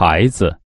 孩子。